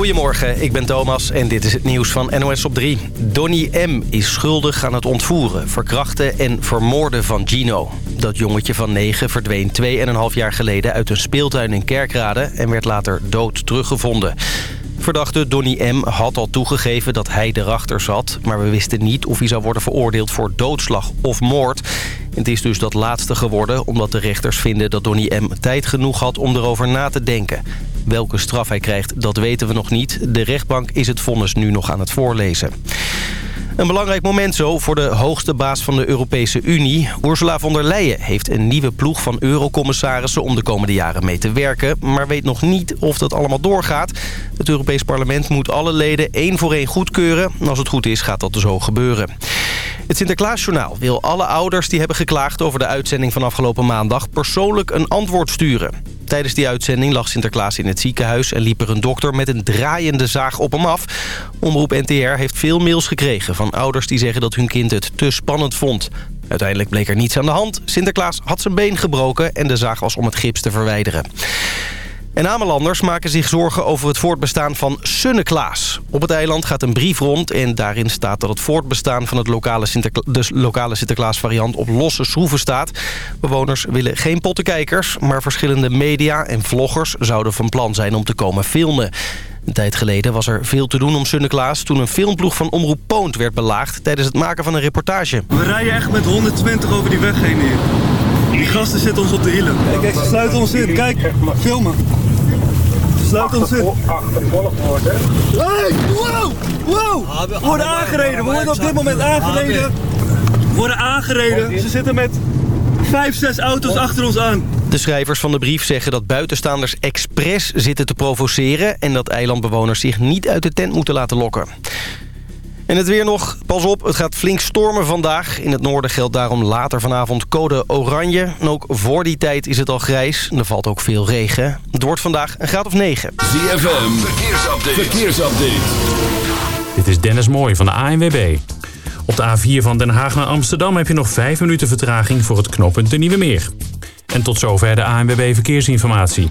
Goedemorgen, ik ben Thomas en dit is het nieuws van NOS op 3. Donny M. is schuldig aan het ontvoeren, verkrachten en vermoorden van Gino. Dat jongetje van 9 verdween 2,5 jaar geleden uit een speeltuin in Kerkrade... en werd later dood teruggevonden. Verdachte Donny M. had al toegegeven dat hij erachter zat... maar we wisten niet of hij zou worden veroordeeld voor doodslag of moord. Het is dus dat laatste geworden omdat de rechters vinden dat Donny M. tijd genoeg had om erover na te denken. Welke straf hij krijgt, dat weten we nog niet. De rechtbank is het vonnis nu nog aan het voorlezen. Een belangrijk moment zo voor de hoogste baas van de Europese Unie. Ursula von der Leyen heeft een nieuwe ploeg van eurocommissarissen... om de komende jaren mee te werken, maar weet nog niet of dat allemaal doorgaat. Het Europees Parlement moet alle leden één voor één goedkeuren. Als het goed is, gaat dat zo gebeuren. Het Sinterklaasjournaal wil alle ouders die hebben geklaagd over de uitzending van afgelopen maandag persoonlijk een antwoord sturen. Tijdens die uitzending lag Sinterklaas in het ziekenhuis en liep er een dokter met een draaiende zaag op hem af. Omroep NTR heeft veel mails gekregen van ouders die zeggen dat hun kind het te spannend vond. Uiteindelijk bleek er niets aan de hand. Sinterklaas had zijn been gebroken en de zaag was om het gips te verwijderen. En Amelanders maken zich zorgen over het voortbestaan van Sunneklaas. Op het eiland gaat een brief rond en daarin staat dat het voortbestaan van het lokale de lokale Sinterklaas-variant op losse schroeven staat. Bewoners willen geen pottenkijkers, maar verschillende media en vloggers zouden van plan zijn om te komen filmen. Een tijd geleden was er veel te doen om Sunneklaas toen een filmploeg van Omroep Poont werd belaagd tijdens het maken van een reportage. We rijden echt met 120 over die weg heen hier. Die gasten zitten ons op de hielen. Kijk, ze sluiten ons in. Kijk, filmen. Ze sluiten ons in. Hey, wow, wow. We worden aangereden. We worden op dit moment aangereden. We worden aangereden. Ze zitten met vijf, zes auto's achter ons aan. De schrijvers van de brief zeggen dat buitenstaanders expres zitten te provoceren... en dat eilandbewoners zich niet uit de tent moeten laten lokken. En het weer nog. Pas op, het gaat flink stormen vandaag. In het noorden geldt daarom later vanavond code oranje. En ook voor die tijd is het al grijs. Er valt ook veel regen. Het wordt vandaag een graad of 9. ZFM, verkeersupdate. verkeersupdate. Dit is Dennis Mooij van de ANWB. Op de A4 van Den Haag naar Amsterdam heb je nog 5 minuten vertraging voor het knooppunt de Nieuwe Meer. En tot zover de ANWB Verkeersinformatie.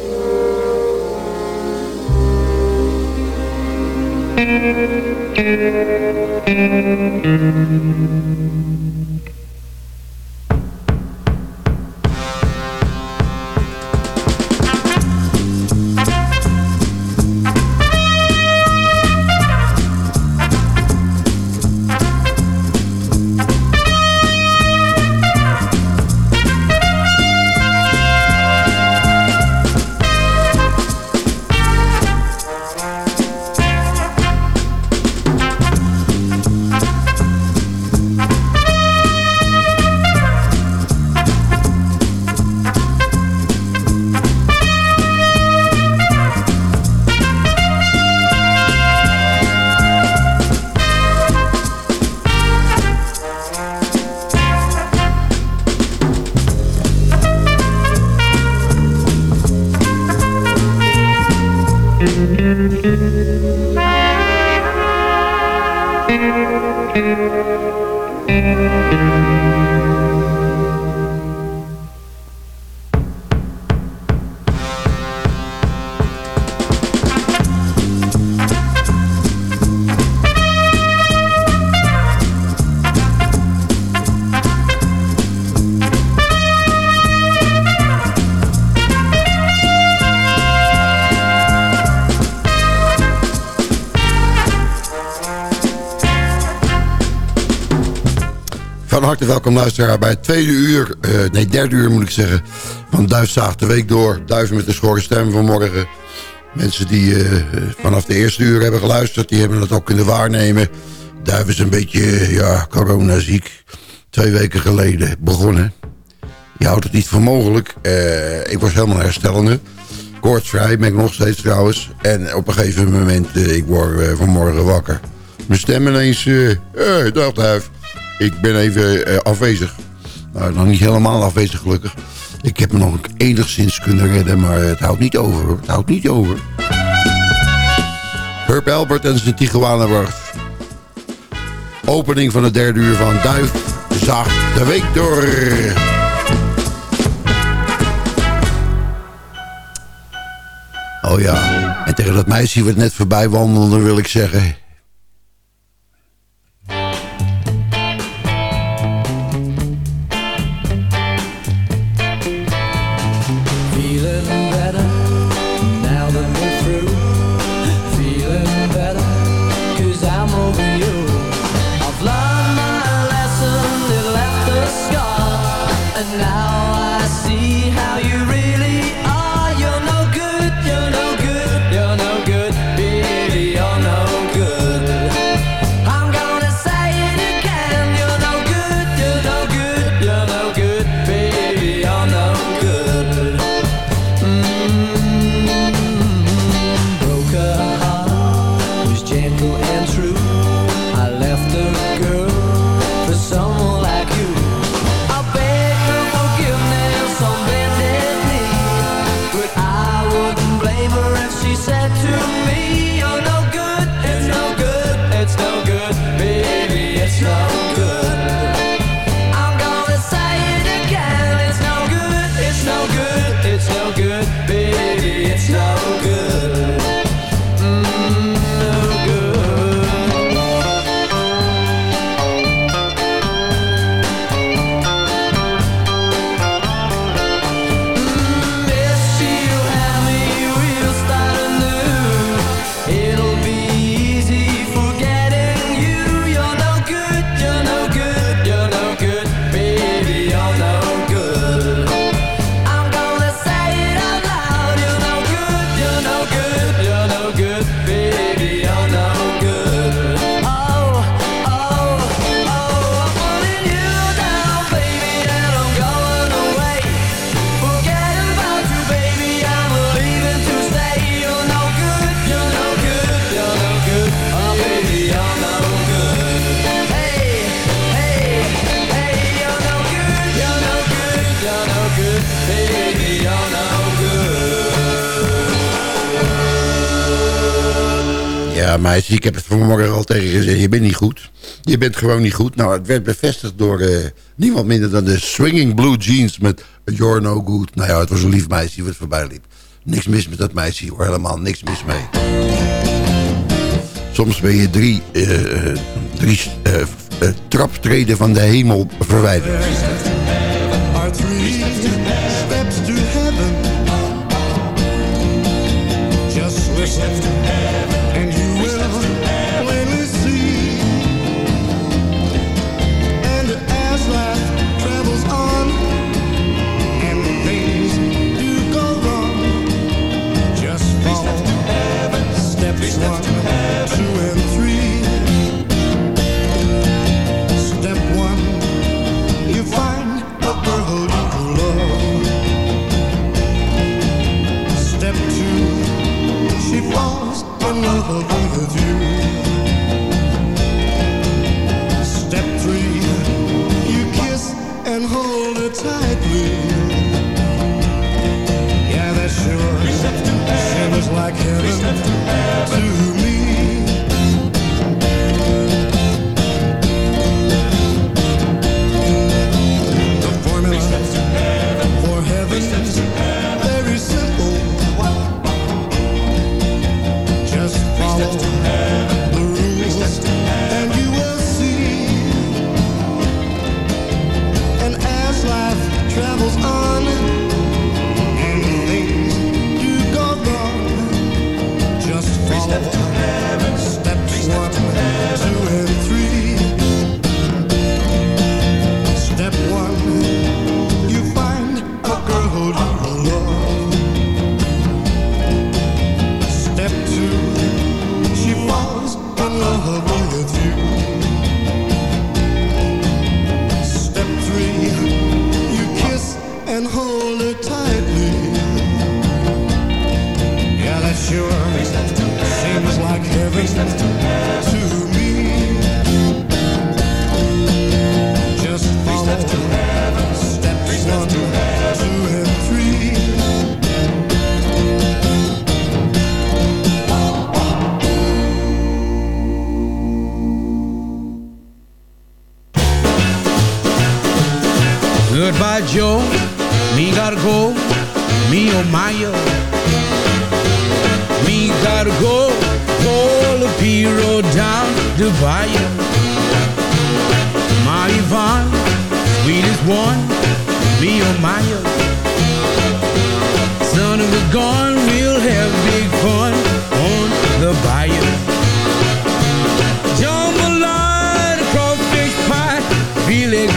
Thank you. Welkom luisteraar bij het tweede uur, uh, nee derde uur moet ik zeggen, van Duifzaag de Week door. Duif met de schorre stem vanmorgen. Mensen die uh, vanaf de eerste uur hebben geluisterd, die hebben het ook kunnen waarnemen. Duif is een beetje, ja, coronaziek. Twee weken geleden begonnen. Je houdt het niet voor mogelijk. Ik was helemaal herstellende. Koortsvrij ben ik nog steeds trouwens. En op een gegeven moment, ik word vanmorgen wakker. Mijn stem ineens, eh, dag Duif. Ik ben even uh, afwezig. Nou, nog niet helemaal afwezig gelukkig. Ik heb me nog enigszins kunnen redden, maar het houdt niet over. Het houdt niet over. Herb Albert en zijn Tijuana Opening van het derde uur van Duif zaagt de week door. Oh ja, en tegen dat meisje wat net voorbij wandelde wil ik zeggen... meisje, ik heb het vanmorgen al tegen gezegd. Je bent niet goed. Je bent gewoon niet goed. Nou, het werd bevestigd door uh, niemand minder dan de Swinging Blue Jeans met You're No Good. Nou ja, het was een lief meisje wat voorbij liep. Niks mis met dat meisje, hoor. Helemaal niks mis mee. Soms ben je drie, uh, drie uh, traptreden van de hemel verwijderd.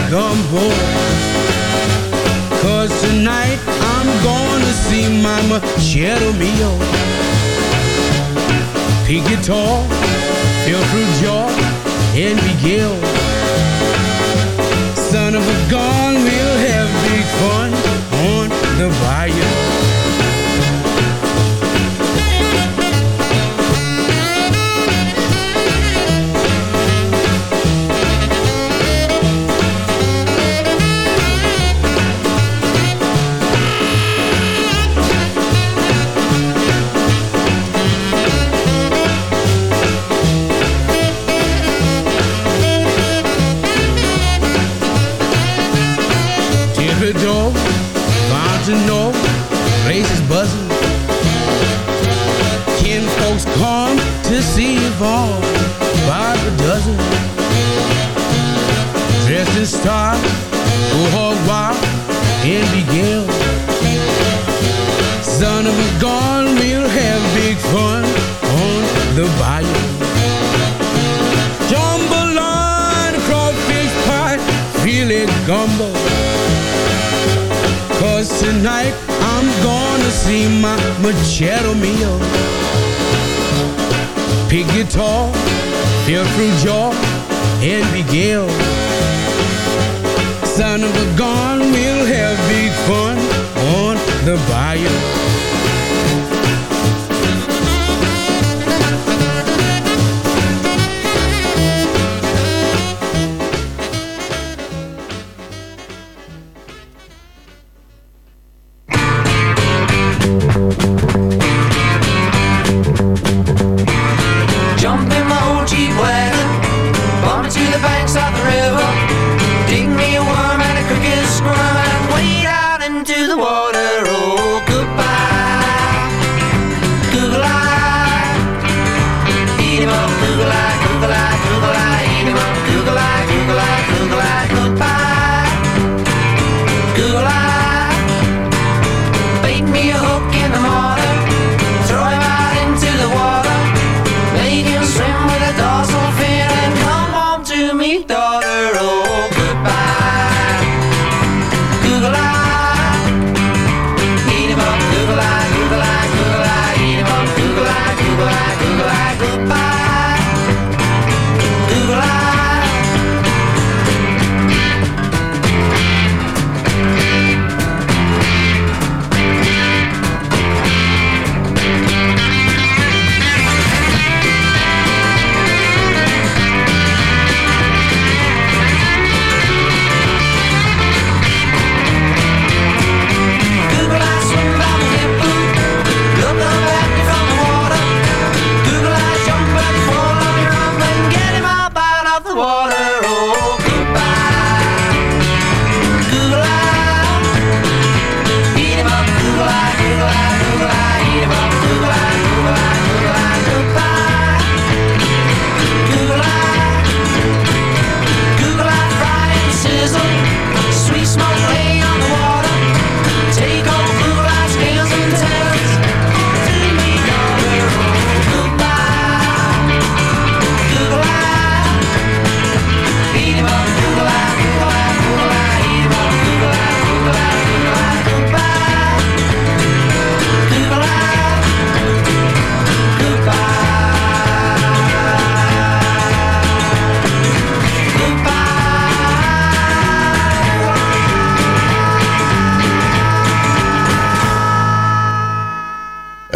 come home. Cause tonight I'm gonna see Mama Cheryl Mio. Pink guitar, filthy jaw, and Gill Son of a gun, we'll have big fun on the wire. Pig guitar, feel through jaw, and Miguel. Son of a gun, we'll have big fun on the bayou.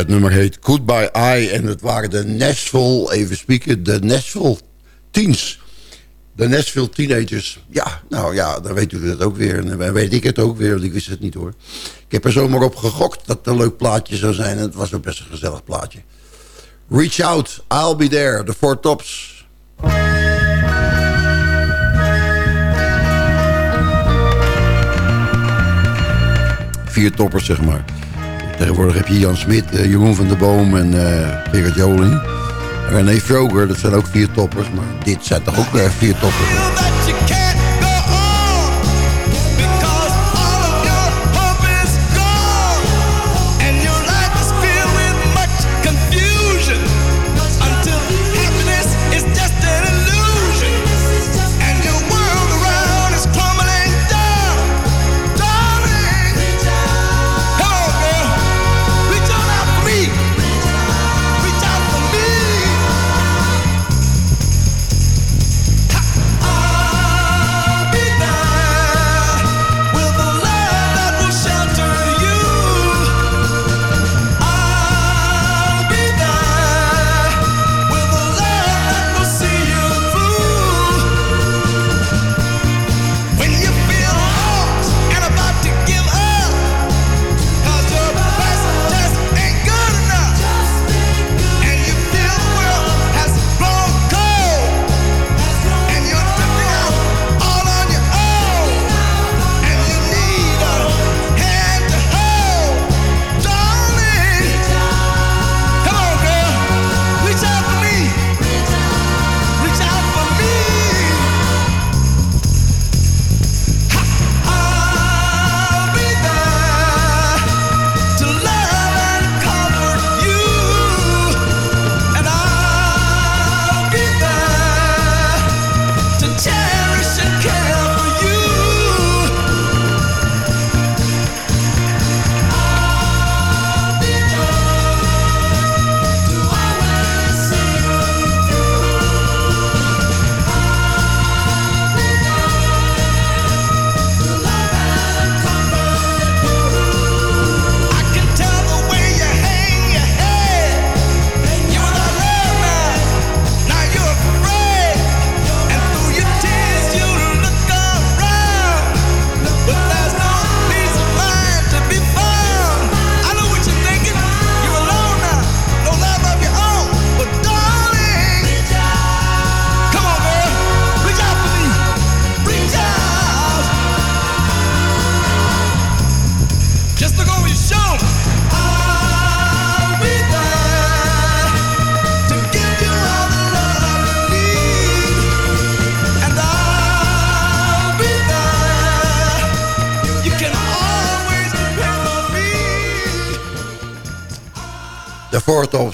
Nummer heet Goodbye I. En het waren de Nashville, even spieken, de Nashville Teens. De Nashville Teenagers. Ja, nou ja, dan weet u het ook weer. En dan weet ik het ook weer, want ik wist het niet hoor. Ik heb er zomaar op gegokt dat het een leuk plaatje zou zijn. En het was ook best een gezellig plaatje. Reach out, I'll be there, de Four Tops. vier toppers, zeg maar. Tegenwoordig heb je Jan Smit, Jeroen van der Boom en Gerard Joling. René Vroger, dat zijn ook vier toppers. Maar dit zijn toch ook vier toppers.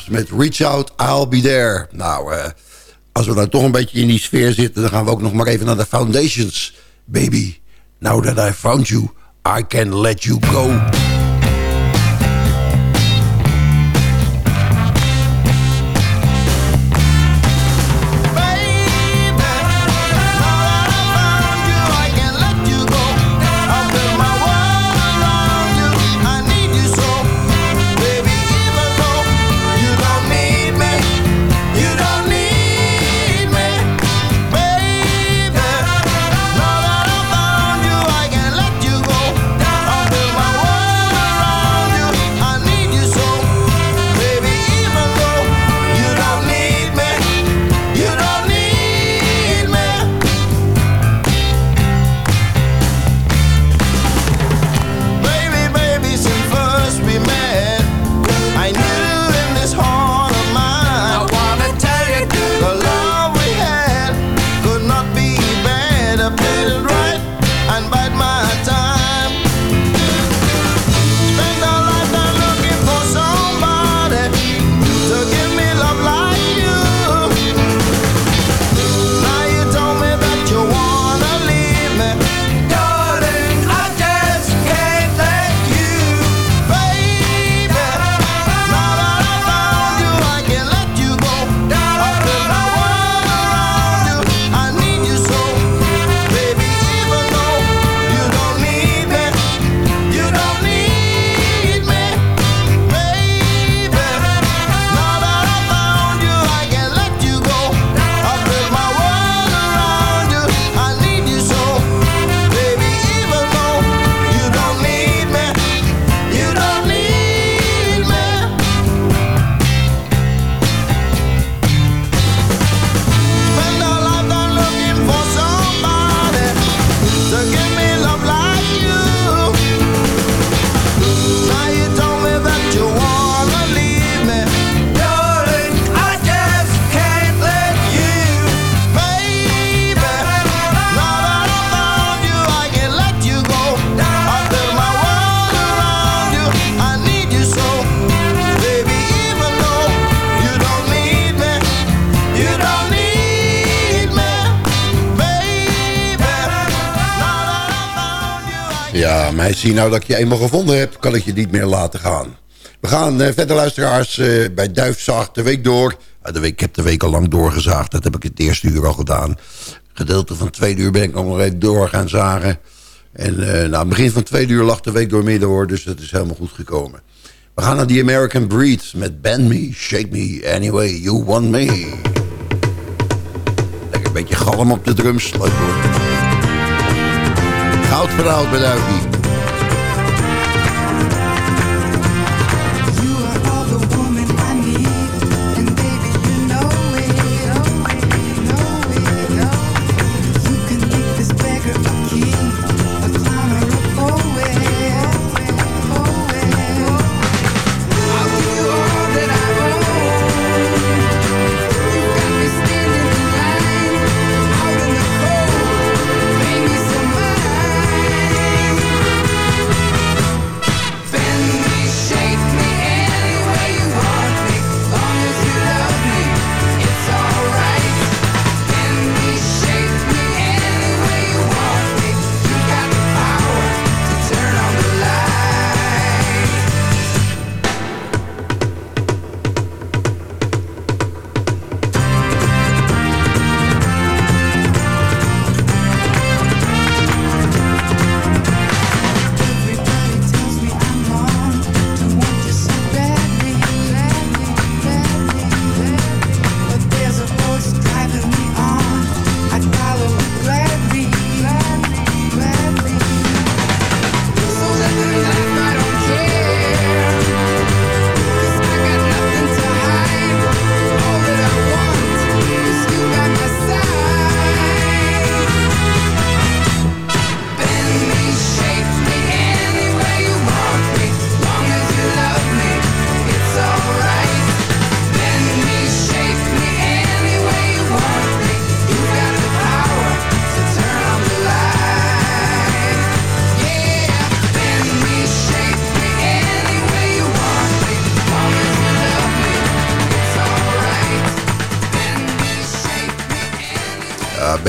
Met Reach Out, I'll Be There. Nou, uh, als we dan toch een beetje in die sfeer zitten... dan gaan we ook nog maar even naar de Foundations. Baby, now that I found you, I can let you go. Ja, maar zie nou dat je eenmaal gevonden heb, kan ik je niet meer laten gaan. We gaan uh, verder luisteraars uh, bij Duifzaag de week door. Uh, de week, ik heb de week al lang doorgezaagd, dat heb ik het eerste uur al gedaan. Gedeelte van tweede uur ben ik nog even door gaan zagen. En nou, het begin van tweede uur lag de week door midden hoor, dus dat is helemaal goed gekomen. We gaan naar The American Breed met Bend Me, Shake Me, Anyway You Want Me. Lekker een beetje galm op de drums, leuk hoor. Goud verhaal bij Duikie.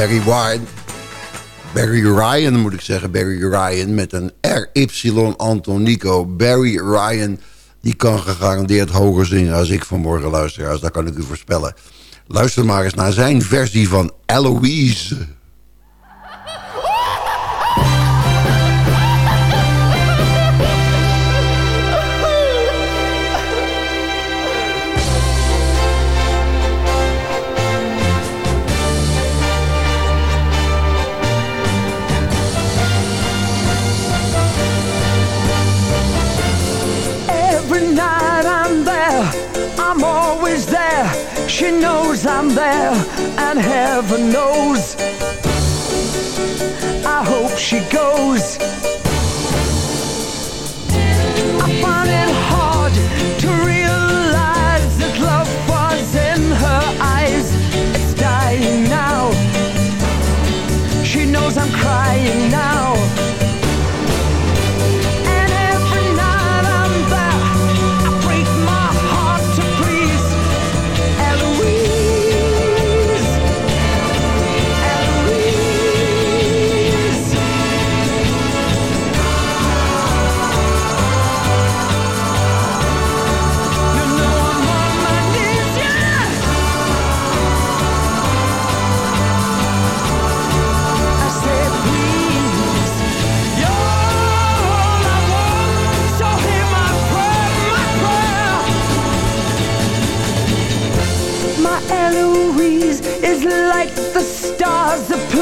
Barry Ryan. Barry Ryan moet ik zeggen. Barry Ryan met een RY Antonico. Barry Ryan die kan gegarandeerd hoger zingen als ik vanmorgen luister. Dat kan ik u voorspellen. Luister maar eens naar zijn versie van Eloise. I'm there, and heaven knows. I hope she goes. I find it hard to realize that love was in her eyes. It's dying now. She knows I'm crying now.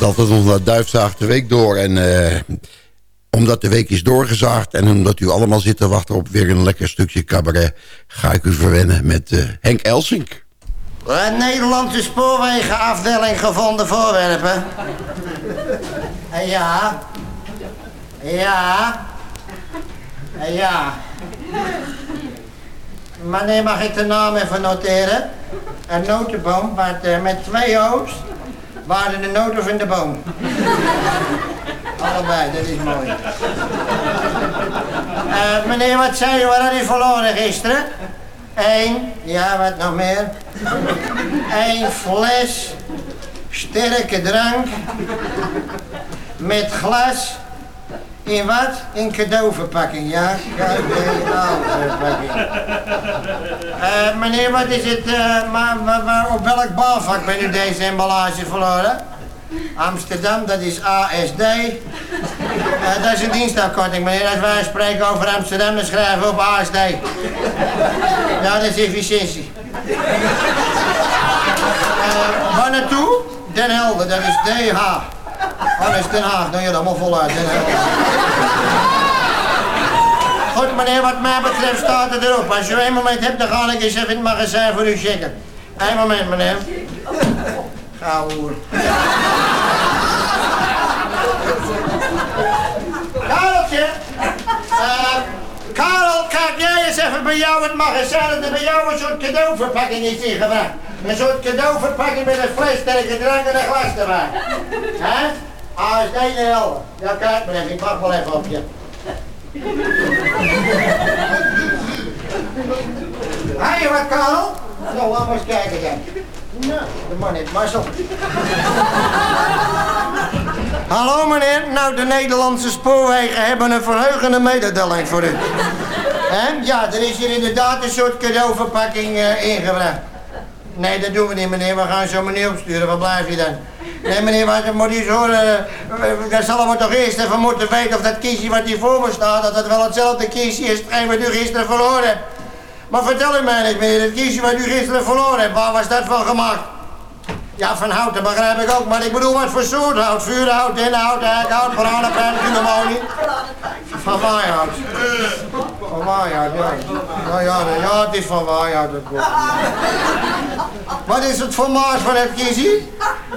Luistert altijd nog naar Duifzaag de Week door. En eh, omdat de week is doorgezaagd... en omdat u allemaal zit te wachten op weer een lekker stukje cabaret... ga ik u verwennen met eh, Henk Elsink. Een Nederlandse spoorwegenafdeling gevonden voorwerpen. Eh, Ja. Ja. Ja. Wanneer mag ik de naam even noteren? Een notenboom met, met twee O's. Waren de noten of in de boom? Allebei, dat is mooi. Eh, meneer, wat zei? Wat had u verloren gisteren? Eén, ja, wat nog meer? Eén fles sterke drank met glas in wat? In cadeauverpakking, ja? Cadeauverpakking. Eh meneer, wat is het, eh, maar, maar op welk baalvak ben u deze emballage verloren? Amsterdam, dat is ASD. Eh, dat is een dienstafkorting, meneer. Als wij spreken over Amsterdam, dan schrijven we op ASD. Ja, dat is efficiëntie. Waar naartoe? Den Helder, dat is DH. Dat is Den Haag. Nou ja, dat allemaal voluit. Goed, meneer, wat mij betreft staat het erop. Als u één moment hebt, dan ga ik eens even in het magazijn voor u checken. Eén moment, meneer. Ga hoer. Kareltje. Eh, Karel, kijk jij eens even bij jou het magazijn dat er bij jou een soort cadeauverpakking is ingebracht. Een soort cadeauverpakking met een fles sterke drank en een glas erbij. Hè? Ah, is de helder. Ja, kijk maar even, ik wacht wel even op je. Hé, wat Karel? Nou, laat maar eens kijken dan. Nou, de man heeft mazzel. Hallo meneer, nou de Nederlandse spoorwegen hebben een verheugende mededeling voor u. Ja, er is hier inderdaad een soort cadeauverpakking eh, ingebracht. Nee, dat doen we niet, meneer. We gaan zo meneer opsturen. Waar blijf je dan? Nee, meneer, wat moet u horen? eh, Dan zal we toch eerst even moeten weten of dat kiesje wat hier voor me staat, dat het wel hetzelfde kiesje is, hetgeen wat u gisteren verloren hebt. Maar vertel u mij eens, meneer, het kiesje wat u gisteren verloren hebt, waar was dat van gemaakt? Ja, van hout, dat begrijp ik ook, maar ik bedoel wat voor soort hout? Vuurhout, dennehout, eikhout, branenpijn, kumemonie? Van waaierhout. Van waaierhout, ja. Nou ja, ja, het is van klopt. Wat is het formaat van het kiesje?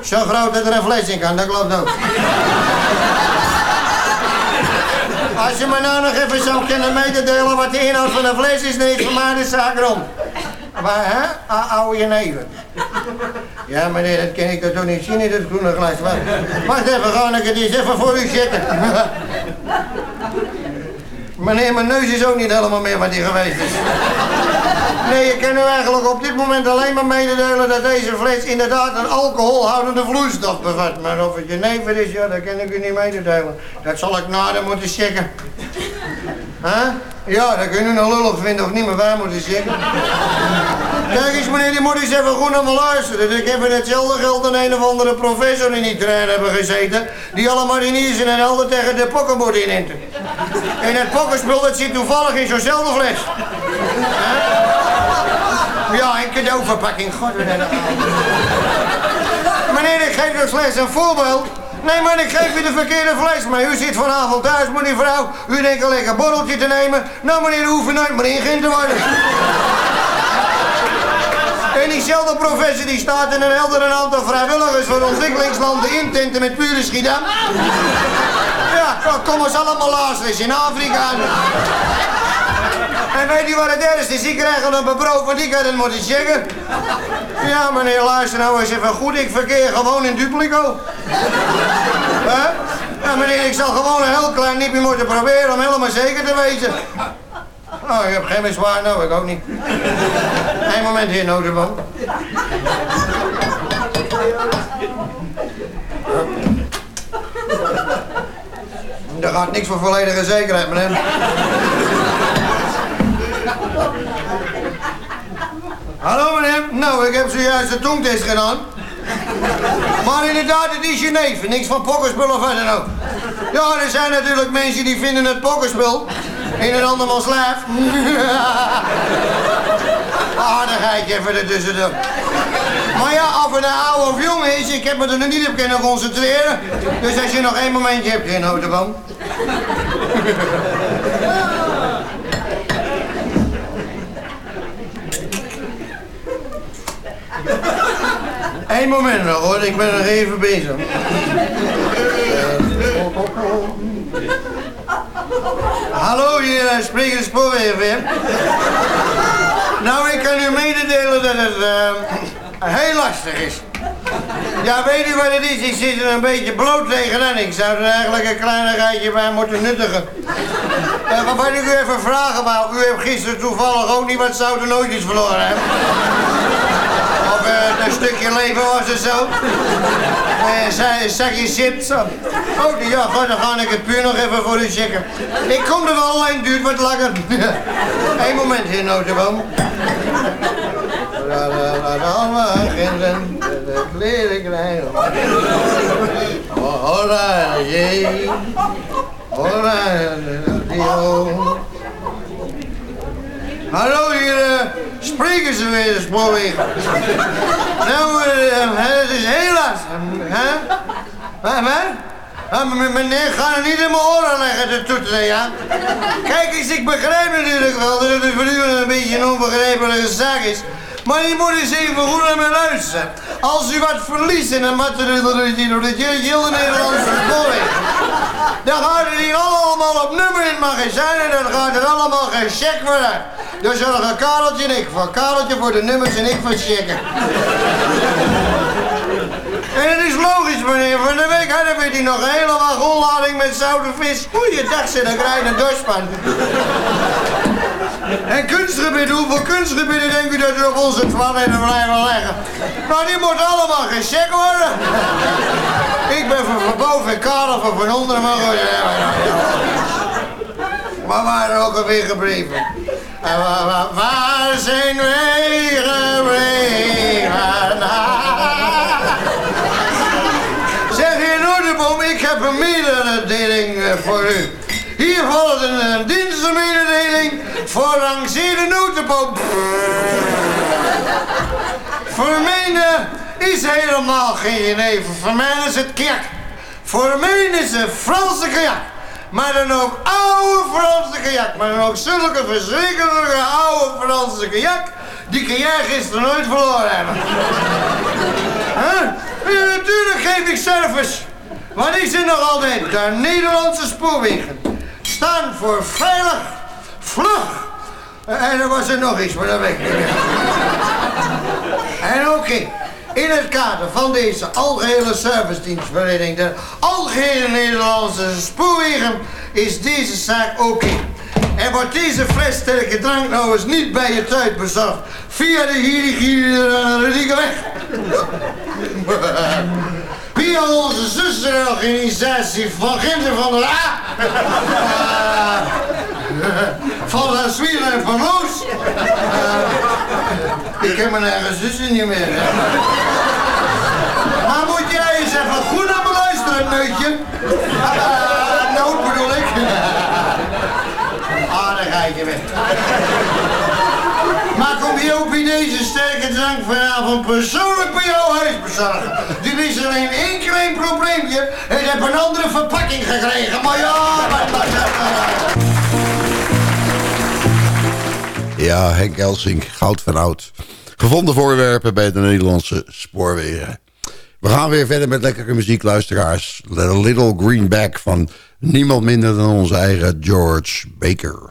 Zo groot dat er een fles in kan, dat klopt ook. Als je me nou nog even zou kunnen mededelen wat de inhoud van een fles is, dan is voor mij de zaak rond. Waar, hè? A- Oude jenever. Ja, meneer, dat kan ik toch niet zien in het groene glas. Wacht, wacht even, ik het eens even voor u checken. Meneer, mijn neus is ook niet helemaal meer wat die geweest is. Nee, je kan u eigenlijk op dit moment alleen maar mededelen dat deze fles inderdaad een alcoholhoudende vloeistof bevat. Maar of het jenever is, ja, dat kan ik u niet mededelen. Dat zal ik nader moeten checken. Huh? Ja, dat kun u nog lullig vinden of niet, maar wij moeten checken. Kijk eens meneer, die moet eens even goed naar me luisteren. Ik heb in hetzelfde geld een een of andere professor in die trein hebben gezeten... die alle mariniers in een helder tegen de pokkenbord inenten. En het pokkenspul dat zit toevallig in zo'nzelfde fles. Huh? Ja, een cadeauverpakking. God, Meneer, ik geef u slechts een voorbeeld. Nee, maar ik geef u de verkeerde fles mee. U zit vanavond thuis, meneer vrouw. U denkt een lekker borreltje te nemen. Nou, meneer, u hoeft nooit meer ingin te worden. En diezelfde professor die staat in een helder een aantal vrijwilligers voor ontwikkelingslanden in tenten met pure schiedam. Ja, komen ze allemaal luisteren in Afrika. En weet u wat het ergste is? Ik krijg een brood, want ik had het moeten checken. Ja, meneer, luister nou eens even goed. Ik verkeer gewoon in duplico. Hè? Ja, meneer, ik zal gewoon een heel klein nipje moeten proberen om helemaal zeker te weten. Oh, ik heb geen bezwaar, nou, ik ook niet. Eén moment, heer Notenboom. Er gaat niks voor volledige zekerheid, meneer. Hallo meneer, nou ik heb zojuist de tongtest gedaan. Maar inderdaad, het is jenever, niks van pokkenspul of wat dan ook. Ja, er zijn natuurlijk mensen die vinden het pokkenspul in een andermans lijf. Aardigheidje even ertussendoor. Maar ja, of het een oude of jong is, ik heb me er nog niet op kunnen concentreren. Dus als je nog één momentje hebt, geen notenboom. Eén moment nog hoor, ik ben nog even bezig. Hallo, hier uh, spreekt de spoorweg weer. Nou, ik kan u mededelen dat het eh, heel lastig is. Ja, weet u wat het is? Ik zit er een beetje bloot tegenaan. Ik zou er eigenlijk een kleinigheidje bij moeten nuttigen. Uh, maar wat ik u even vragen wou, u hebt gisteren toevallig ook niet wat zoute nootjes verloren, hè? Of eh, een stukje leven was het zo. Uh, een zakje zo. Oh, ja, dan ga ik het puur nog even voor u checken. Ik kom er wel, alleen duurt wat langer. Eén moment, heer Notenboom. La la la la la, kinderen, de kleren krijgen. Hola, jee. Hola. Hallo, hier uh, spreken ze weer, de spoorweg. nou, uh, het is heel lastig. Hè? Ah, meneer, ga er niet in mijn oren leggen, de toeteren, ja? Kijk eens, ik begrijp natuurlijk wel dat het voor u een beetje een onbegrijpelijke zaak is. Maar je moet eens even goed naar me luisteren. Als u wat verliest in een materialisatie door de hele Nederlandse spoorweg, dan gaat het hier allemaal op nummer in het magazijn en dan gaat er allemaal gecheckt worden. Dan zorgen Kareltje en ik voor Kareltje voor de nummers en ik voor checken. En het is logisch, meneer. Van de week hadden we die nog een hele wagonlading met zoute vis. Goeiedag, zit je een doorspan. En kunstgebieden, hoeveel kunstgebieden denkt u dat u op onze toiletten blijven leggen? Nou, die moeten allemaal gecheckt worden. Ik ben van, van boven en Karel van van onder. Maar, maar waar ook alweer gebleven? En wa- wa- waar zijn wij gebleven? Zeg heer Noorderboom, ik heb een mededeling eh, voor u. Hier volgt een, een dienstenmededeling voor rangeerde notenboom. Voor mij eh, is helemaal geen jenever. Voor mij is het. Voor mij is het Franse kajak. Maar dan ook oude Franse kajak. Maar dan ook zulke verschrikkelijke oude Franse kajak. Die kan jij gisteren nooit verloren hebben. Huh? Natuurlijk geef ik service. Want ik zit nog altijd de Nederlandse spoorwegen. Staan voor veilig, vlug. En er was er nog iets, maar dat weet ik niet meer. En oké, in het kader van deze algehele servicedienstverlening, de algehele Nederlandse spoorwegen, is deze zaak oké. En wordt deze fles sterke drank nou eens niet bij je thuis bezorgd via de Hierigierieke weg. Via onze zusterorganisatie van Ginder van der A. Van de Zwier en van Loos. Ik heb mijn eigen zussen niet meer. Maar moet jij eens even goed naar me luisteren, neutje? Ah, nood bedoel ik. Ah, daar ga je weg. Maar kom je ook bij deze sterke drank vanavond persoonlijk bij jouw huis bezorgen? Dit is alleen één klein probleempje. Ik heb een andere verpakking gekregen, maar ja... Ja, Henk Elsink, goud van oud. Gevonden voorwerpen bij de Nederlandse spoorwegen. We gaan weer verder met lekkere muziek, luisteraars. The Little Greenback van niemand minder dan onze eigen George Baker.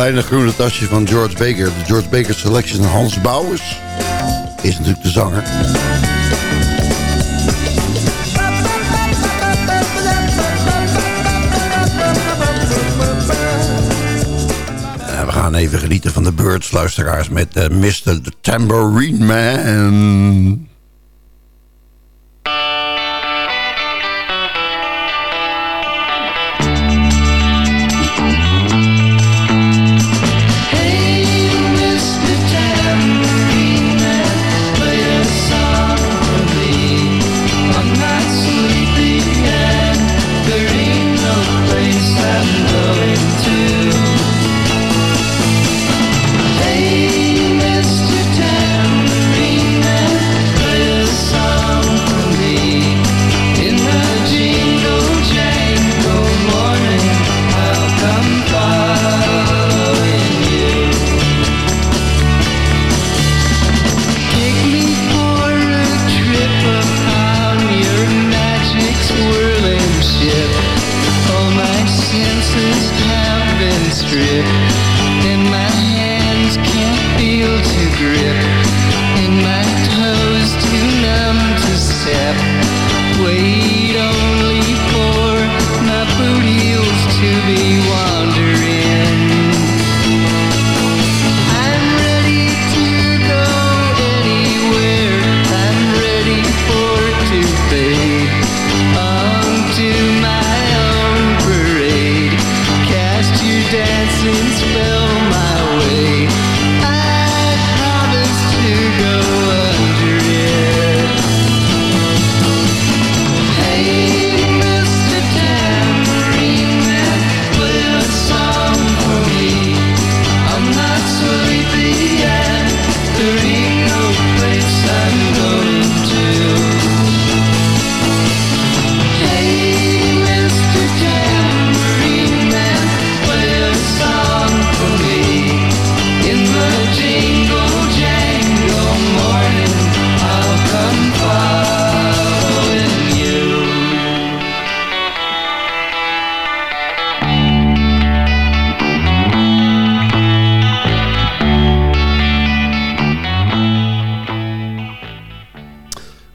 Kleine groene tasje van George Baker. De George Baker Selection Hans Bouwers is natuurlijk de zanger. En we gaan even genieten van de Birds, luisteraars, met uh, Mr. Tambourine Man.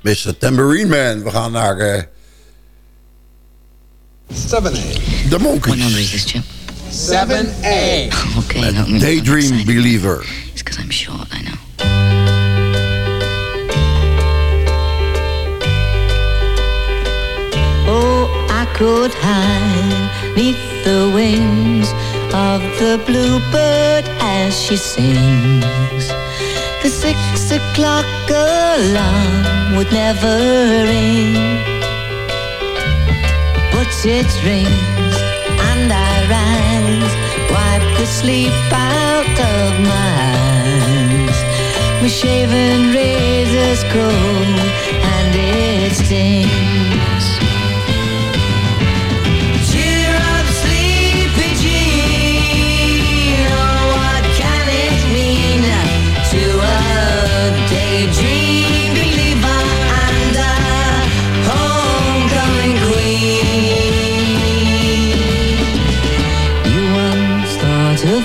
Mr. Tambourine Man. We gaan naar... Uh, 7A. De Monkeys. What number is this, Chip? 7A. Okay, help me. Daydream Believer. It's because I'm short, I know. Oh, I could hide neath the wings of the bluebird as she sings. The six o'clock alarm would never ring. But it rings and I rise, wipe the sleep out of my eyes. My shaven razor's cold and it stings.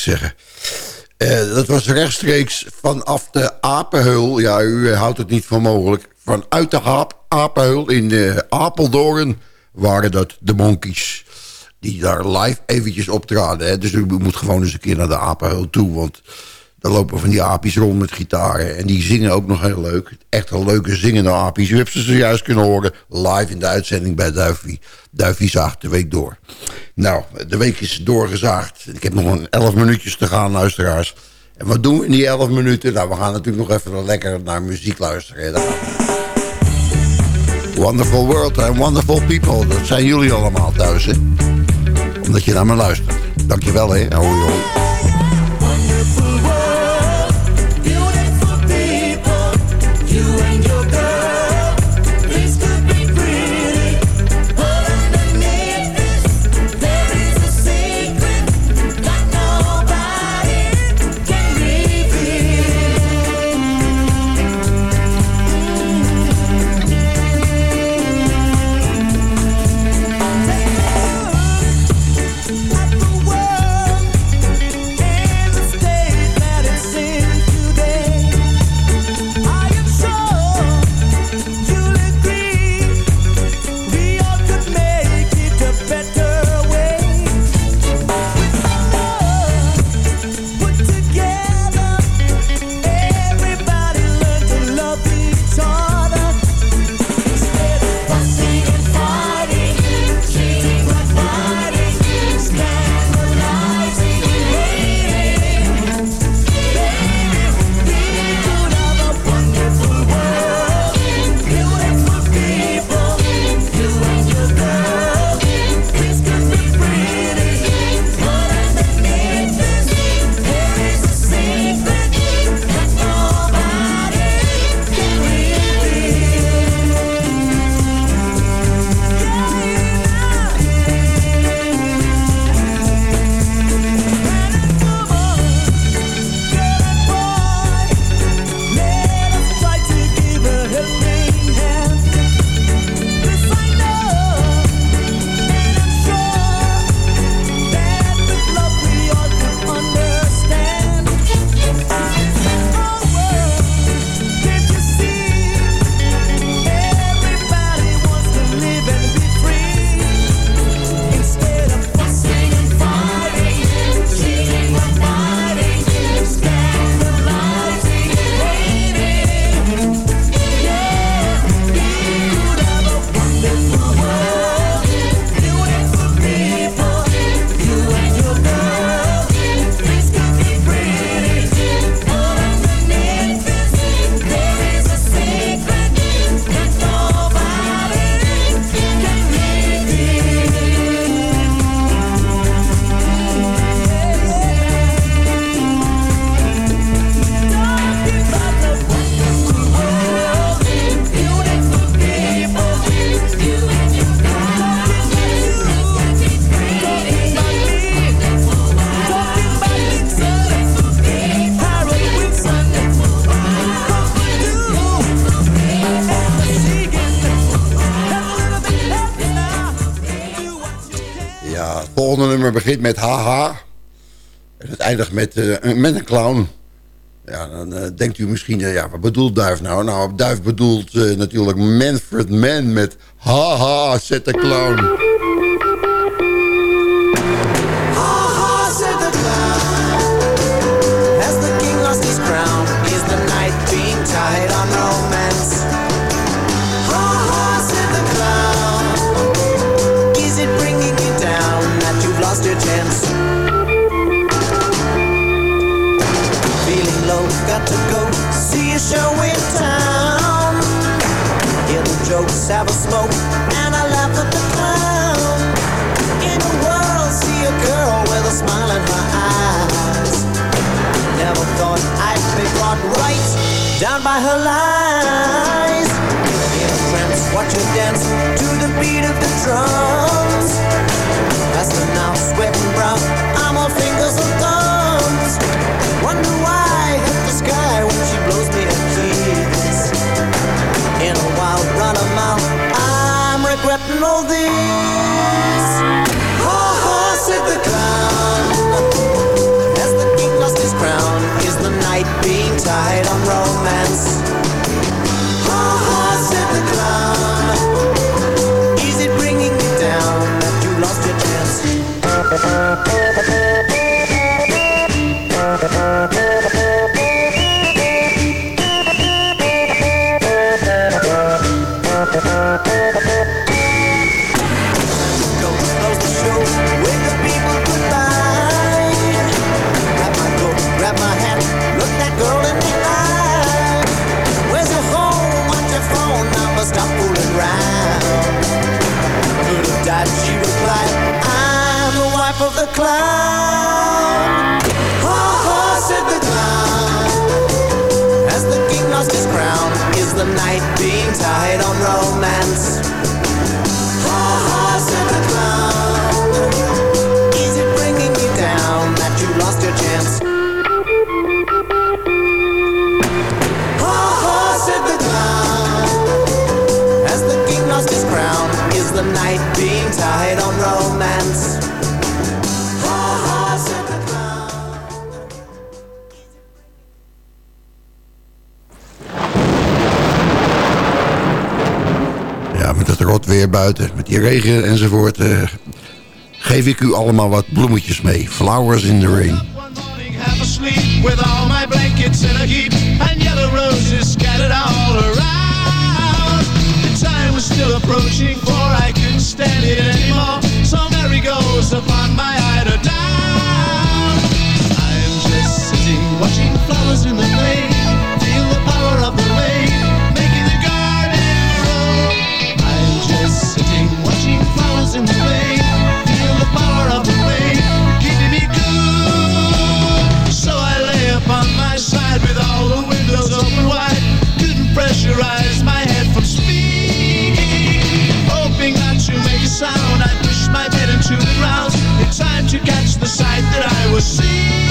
zeggen. Eh, dat was rechtstreeks vanaf de Apenheul. Ja, u eh, houdt het niet voor mogelijk. Vanuit de Aap, Apenheul in uh, Apeldoorn waren dat de Monkeys. Die daar live eventjes optraden. Hè. Dus u moet gewoon eens een keer naar de Apenheul toe. Want daar lopen van die apies rond met gitaren. En die zingen ook nog heel leuk. Echt een leuke zingende apies. U hebt ze zojuist kunnen horen live in de uitzending bij Duifie. Duifie zaagt de week door. Nou, de week is doorgezaagd. Ik heb nog een elf minuutjes te gaan, luisteraars. En wat doen we in die elf minuten? Nou, we gaan natuurlijk nog even lekker naar muziek luisteren. Wonderful World and Wonderful People. Dat zijn jullie allemaal thuis, hè? Omdat je naar me luistert. Dankjewel, hè. Hoi, hoi. Begint met haha. En het eindigt met, uh, met een clown. Ja, dan uh, denkt u misschien, uh, ja, wat bedoelt Duif nou? Nou, Duif bedoelt natuurlijk Manfred Mann met haha, zet de clown. Watch her dance to the beat of the drums. As weer buiten, met die regen enzovoort... eh, geef ik u allemaal wat bloemetjes mee. Flowers in the rain. still approaching, for I couldn't stand it anymore. So Mary goes upon my eider down. I'm just sitting watching flowers in the Couldn't my head from speaking. Hoping not to make a sound, I pushed my head into the ground in time to catch the sight that I was seeking.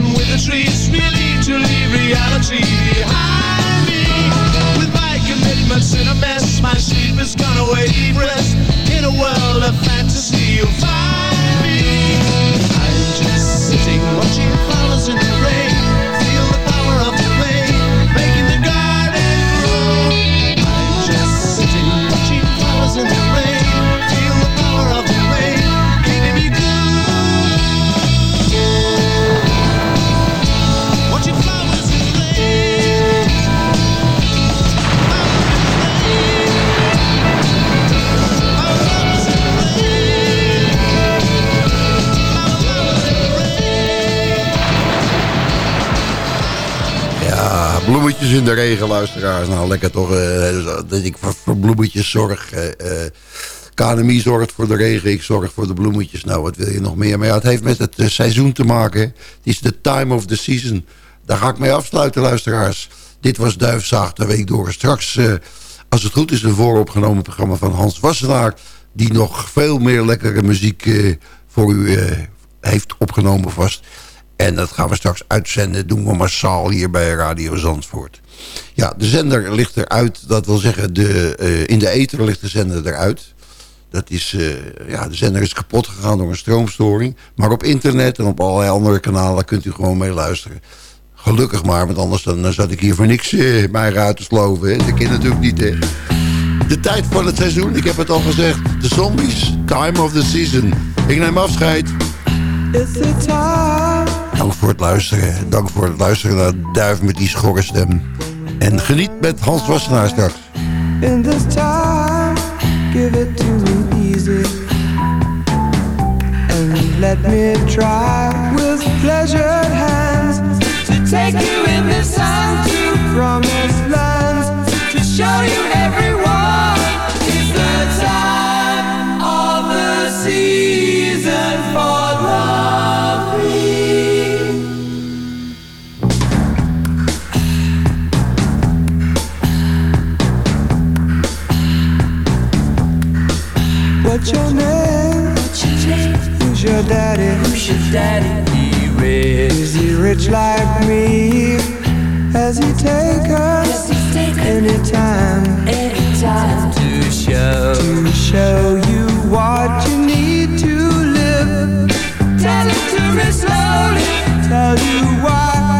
Conversation with the trees, really to leave reality behind me. With my commitments in a mess, my sleep has gone away. Rest in a world of fantasy, you'll find me. I'm just sitting watching bloemetjes in de regen, luisteraars. Nou, lekker toch eh, dat ik voor, bloemetjes zorg. eh eh, KNMI zorgt voor de regen, ik zorg voor de bloemetjes. Nou, wat wil je nog meer? Maar ja, het heeft met het seizoen te maken. Het is de time of the season. Daar ga ik mee afsluiten, luisteraars. Dit was Duifzaag de week door. Straks, als het goed is, een vooropgenomen programma van Hans Wassenaar... die nog veel meer lekkere muziek voor u heeft opgenomen vast... En dat gaan we straks uitzenden. Doen we massaal hier bij Radio Zandvoort. Ja, de zender ligt eruit. Dat wil zeggen, de, eh, in de ether ligt de zender eruit. Dat is, eh, ja, de zender is kapot gegaan door een stroomstoring. Maar op internet en op allerlei andere kanalen kunt u gewoon mee luisteren. Gelukkig maar, want anders dan, dan zat ik hier voor niks eh, mij te sloven. Dat kan natuurlijk niet. De tijd van het seizoen, ik heb het al gezegd. De zombies, time of the season. Ik neem afscheid. It's the time. Dank voor het luisteren. Dank voor het luisteren naar Duif met die schorre stem. En geniet met Hans Wassenaar straks. In this time, give it to me easy. And let me try with pleasured hands to take you in the sun to promised What's your name? Who's your daddy? Who's your daddy? He rich. Is he rich like me? Has he take us anytime? Anytime to show to show you what you need to live. Tell it to me slowly. Tell you why